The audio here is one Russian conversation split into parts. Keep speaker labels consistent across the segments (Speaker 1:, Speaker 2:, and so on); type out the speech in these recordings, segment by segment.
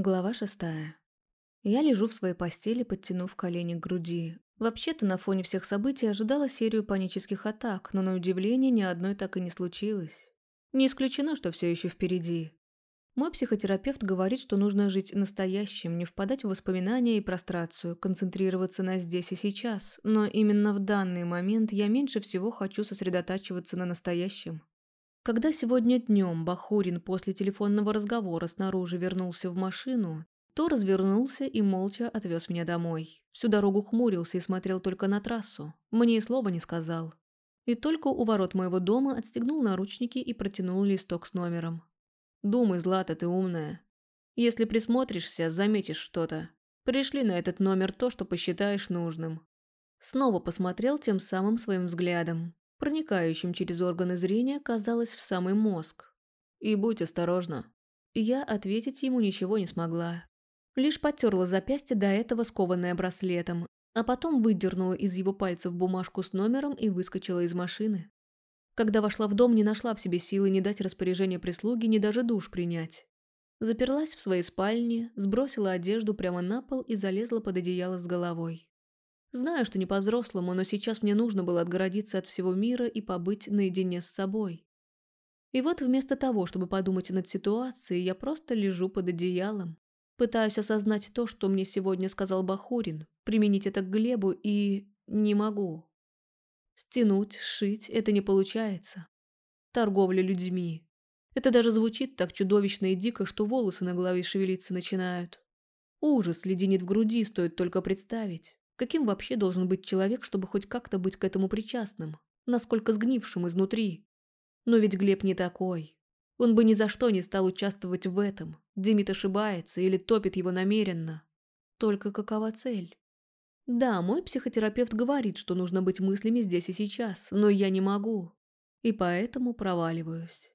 Speaker 1: Глава шестая. Я лежу в своей постели, подтянув колени к груди. Вообще-то на фоне всех событий ожидала серию панических атак, но на удивление ни одной так и не случилось. Не исключено, что все еще впереди. Мой психотерапевт говорит, что нужно жить настоящим, не впадать в воспоминания и прострацию, концентрироваться на здесь и сейчас, но именно в данный момент я меньше всего хочу сосредотачиваться на настоящем. Когда сегодня днем Бахурин после телефонного разговора снаружи вернулся в машину, то развернулся и молча отвез меня домой. Всю дорогу хмурился и смотрел только на трассу. Мне и слова не сказал. И только у ворот моего дома отстегнул наручники и протянул листок с номером. «Думай, Злата, ты умная. Если присмотришься, заметишь что-то. Пришли на этот номер то, что посчитаешь нужным». Снова посмотрел тем самым своим взглядом проникающим через органы зрения, казалось, в самый мозг. «И будь осторожна». Я ответить ему ничего не смогла. Лишь потерла запястье до этого скованное браслетом, а потом выдернула из его пальцев бумажку с номером и выскочила из машины. Когда вошла в дом, не нашла в себе силы не дать распоряжение прислуги, ни даже душ принять. Заперлась в своей спальне, сбросила одежду прямо на пол и залезла под одеяло с головой. Знаю, что не по-взрослому, но сейчас мне нужно было отгородиться от всего мира и побыть наедине с собой. И вот вместо того, чтобы подумать над ситуацией, я просто лежу под одеялом. Пытаюсь осознать то, что мне сегодня сказал Бахурин, применить это к Глебу и... не могу. Стянуть, сшить – это не получается. Торговля людьми. Это даже звучит так чудовищно и дико, что волосы на голове шевелиться начинают. Ужас леденит в груди, стоит только представить. Каким вообще должен быть человек, чтобы хоть как-то быть к этому причастным? Насколько сгнившим изнутри? Но ведь Глеб не такой. Он бы ни за что не стал участвовать в этом. Демид ошибается или топит его намеренно. Только какова цель? Да, мой психотерапевт говорит, что нужно быть мыслями здесь и сейчас, но я не могу. И поэтому проваливаюсь.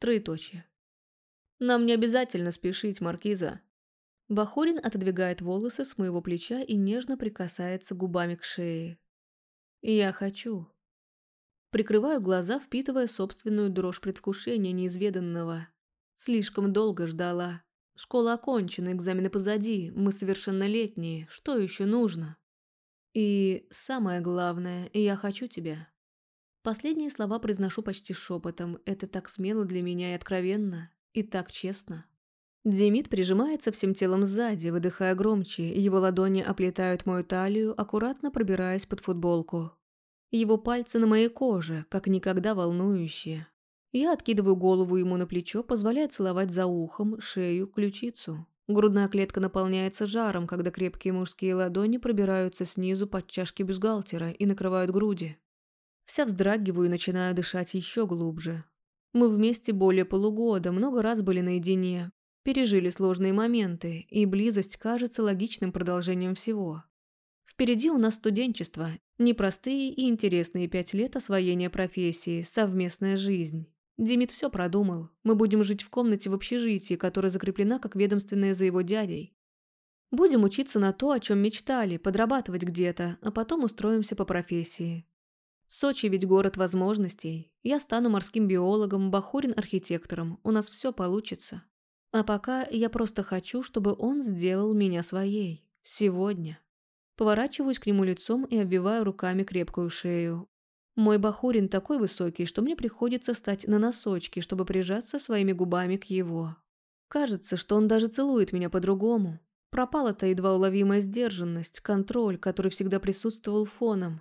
Speaker 1: Троеточие. Нам не обязательно спешить, Маркиза. Бахурин отодвигает волосы с моего плеча и нежно прикасается губами к шее. «Я хочу». Прикрываю глаза, впитывая собственную дрожь предвкушения неизведанного. Слишком долго ждала. Школа окончена, экзамены позади, мы совершеннолетние, что еще нужно? И самое главное, я хочу тебя. Последние слова произношу почти шепотом, это так смело для меня и откровенно, и так честно. Демид прижимается всем телом сзади, выдыхая громче, его ладони оплетают мою талию, аккуратно пробираясь под футболку. Его пальцы на моей коже, как никогда волнующие. Я откидываю голову ему на плечо, позволяя целовать за ухом, шею, ключицу. Грудная клетка наполняется жаром, когда крепкие мужские ладони пробираются снизу под чашки бюстгальтера и накрывают груди. Вся вздрагиваю и начинаю дышать еще глубже. Мы вместе более полугода, много раз были наедине, Пережили сложные моменты, и близость кажется логичным продолжением всего. Впереди у нас студенчество, непростые и интересные пять лет освоения профессии, совместная жизнь. Димит все продумал. Мы будем жить в комнате в общежитии, которая закреплена как ведомственная за его дядей. Будем учиться на то, о чем мечтали, подрабатывать где-то, а потом устроимся по профессии. Сочи ведь город возможностей. Я стану морским биологом, Бахурин архитектором. У нас все получится. А пока я просто хочу, чтобы он сделал меня своей. Сегодня. Поворачиваюсь к нему лицом и обвиваю руками крепкую шею. Мой бахурин такой высокий, что мне приходится стать на носочки, чтобы прижаться своими губами к его. Кажется, что он даже целует меня по-другому. Пропала та едва уловимая сдержанность, контроль, который всегда присутствовал фоном.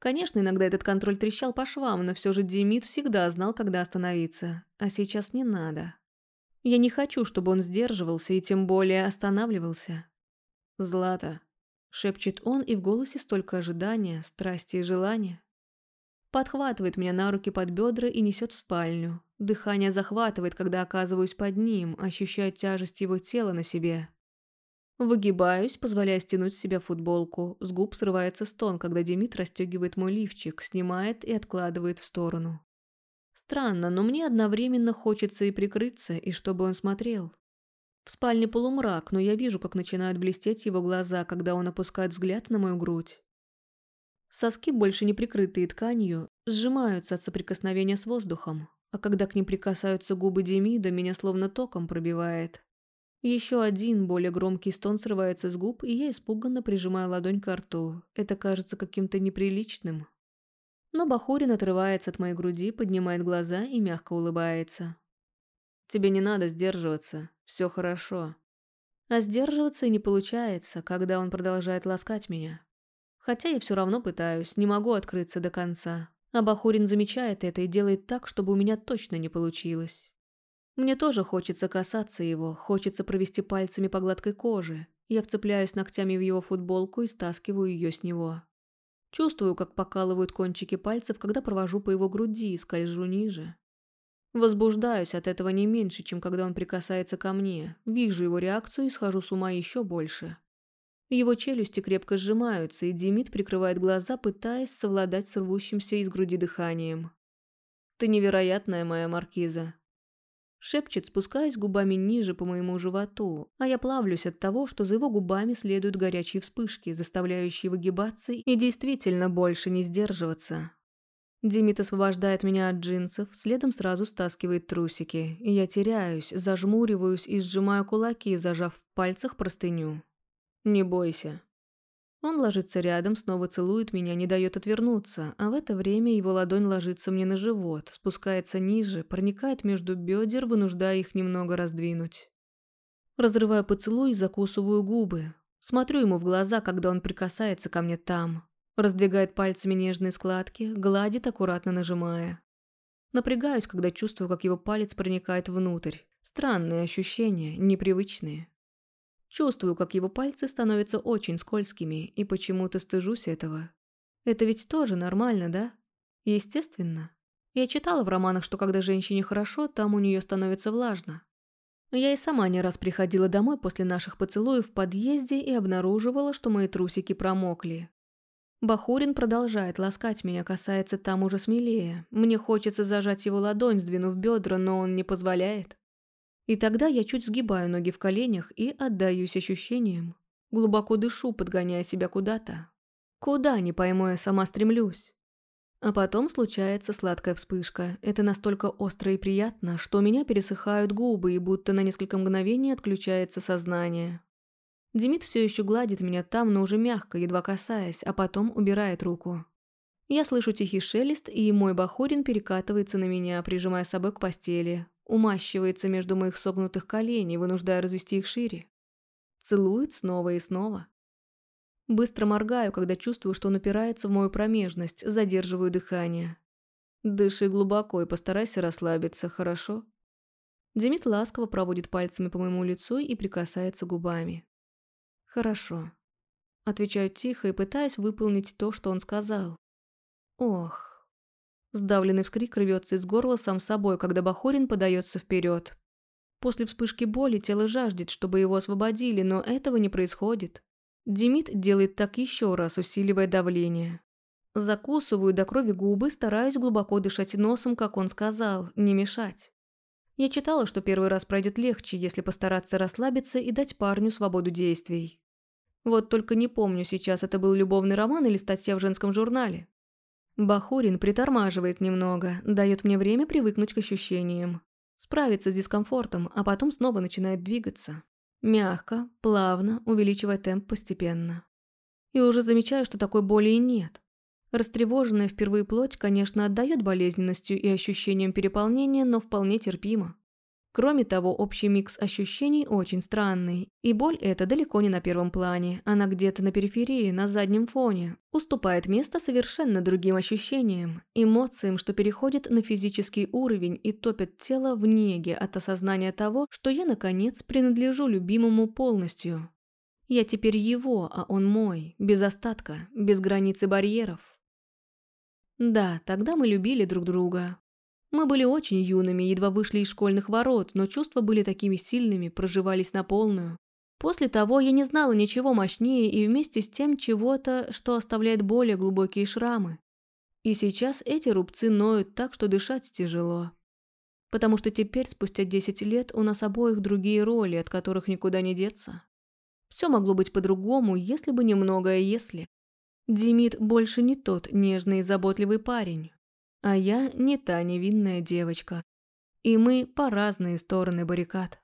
Speaker 1: Конечно, иногда этот контроль трещал по швам, но все же Демид всегда знал, когда остановиться. А сейчас не надо. Я не хочу, чтобы он сдерживался и тем более останавливался. «Злата», — шепчет он, и в голосе столько ожидания, страсти и желания. Подхватывает меня на руки под бедра и несет в спальню. Дыхание захватывает, когда оказываюсь под ним, ощущаю тяжесть его тела на себе. Выгибаюсь, позволяя стянуть с себя футболку. С губ срывается стон, когда Демид расстегивает мой лифчик, снимает и откладывает в сторону. Странно, но мне одновременно хочется и прикрыться, и чтобы он смотрел. В спальне полумрак, но я вижу, как начинают блестеть его глаза, когда он опускает взгляд на мою грудь. Соски, больше не прикрытые тканью, сжимаются от соприкосновения с воздухом, а когда к ним прикасаются губы Демида, меня словно током пробивает. Еще один, более громкий стон срывается с губ, и я испуганно прижимаю ладонь к рту. Это кажется каким-то неприличным. Но Бахурин отрывается от моей груди, поднимает глаза и мягко улыбается. «Тебе не надо сдерживаться, все хорошо». А сдерживаться и не получается, когда он продолжает ласкать меня. Хотя я все равно пытаюсь, не могу открыться до конца. А Бахурин замечает это и делает так, чтобы у меня точно не получилось. Мне тоже хочется касаться его, хочется провести пальцами по гладкой коже. Я вцепляюсь ногтями в его футболку и стаскиваю ее с него. Чувствую, как покалывают кончики пальцев, когда провожу по его груди и скольжу ниже. Возбуждаюсь от этого не меньше, чем когда он прикасается ко мне. Вижу его реакцию и схожу с ума еще больше. Его челюсти крепко сжимаются, и Демид прикрывает глаза, пытаясь совладать с рвущимся из груди дыханием. «Ты невероятная моя маркиза», Шепчет, спускаясь губами ниже по моему животу, а я плавлюсь от того, что за его губами следуют горячие вспышки, заставляющие выгибаться и действительно больше не сдерживаться. Димит освобождает меня от джинсов, следом сразу стаскивает трусики, и я теряюсь, зажмуриваюсь и сжимаю кулаки, зажав в пальцах простыню. «Не бойся», он ложится рядом, снова целует меня, не дает отвернуться, а в это время его ладонь ложится мне на живот, спускается ниже, проникает между бедер, вынуждая их немного раздвинуть. Разрываю поцелуй и закусываю губы. Смотрю ему в глаза, когда он прикасается ко мне там. Раздвигает пальцами нежные складки, гладит, аккуратно нажимая. Напрягаюсь, когда чувствую, как его палец проникает внутрь. Странные ощущения, непривычные. Чувствую, как его пальцы становятся очень скользкими, и почему-то стыжусь этого. Это ведь тоже нормально, да? Естественно. Я читала в романах, что когда женщине хорошо, там у нее становится влажно. Я и сама не раз приходила домой после наших поцелуев в подъезде и обнаруживала, что мои трусики промокли. Бахурин продолжает ласкать меня, касается там уже смелее. Мне хочется зажать его ладонь, сдвинув бедра, но он не позволяет. И тогда я чуть сгибаю ноги в коленях и отдаюсь ощущениям. Глубоко дышу, подгоняя себя куда-то. Куда, не пойму, я сама стремлюсь. А потом случается сладкая вспышка. Это настолько остро и приятно, что у меня пересыхают губы и будто на несколько мгновений отключается сознание. Демид все еще гладит меня там, но уже мягко, едва касаясь, а потом убирает руку. Я слышу тихий шелест, и мой бахурин перекатывается на меня, прижимая собой к постели, умащивается между моих согнутых коленей, вынуждая развести их шире. Целует снова и снова. Быстро моргаю, когда чувствую, что он упирается в мою промежность, задерживаю дыхание. Дыши глубоко и постарайся расслабиться, хорошо? Демид ласково проводит пальцами по моему лицу и прикасается губами. «Хорошо». Отвечаю тихо и пытаюсь выполнить то, что он сказал. «Ох, Сдавленный вскрик рвется из горла сам собой, когда Бахорин подается вперед. После вспышки боли тело жаждет, чтобы его освободили, но этого не происходит. Демид делает так еще раз, усиливая давление. Закусываю до крови губы, стараюсь глубоко дышать носом, как он сказал, не мешать. Я читала, что первый раз пройдет легче, если постараться расслабиться и дать парню свободу действий. Вот только не помню сейчас, это был любовный роман или статья в женском журнале. Бахурин притормаживает немного, дает мне время привыкнуть к ощущениям. Справиться с дискомфортом, а потом снова начинает двигаться. Мягко, плавно, увеличивая темп постепенно. И уже замечаю, что такой боли и нет. Растревоженная впервые плоть, конечно, отдает болезненностью и ощущением переполнения, но вполне терпимо. Кроме того, общий микс ощущений очень странный, и боль эта далеко не на первом плане, она где-то на периферии, на заднем фоне, уступает место совершенно другим ощущениям, эмоциям, что переходят на физический уровень и топят тело в неге от осознания того, что я, наконец, принадлежу любимому полностью. Я теперь его, а он мой, без остатка, без границ и барьеров. Да, тогда мы любили друг друга, мы были очень юными, едва вышли из школьных ворот, но чувства были такими сильными, проживались на полную. После того я не знала ничего мощнее и вместе с тем чего-то, что оставляет более глубокие шрамы. И сейчас эти рубцы ноют так, что дышать тяжело. Потому что теперь, спустя 10 лет, у нас обоих другие роли, от которых никуда не деться. Все могло быть по-другому, если бы не многое «если». Демид больше не тот нежный и заботливый парень. А я не та невинная девочка. И мы по разные стороны баррикад.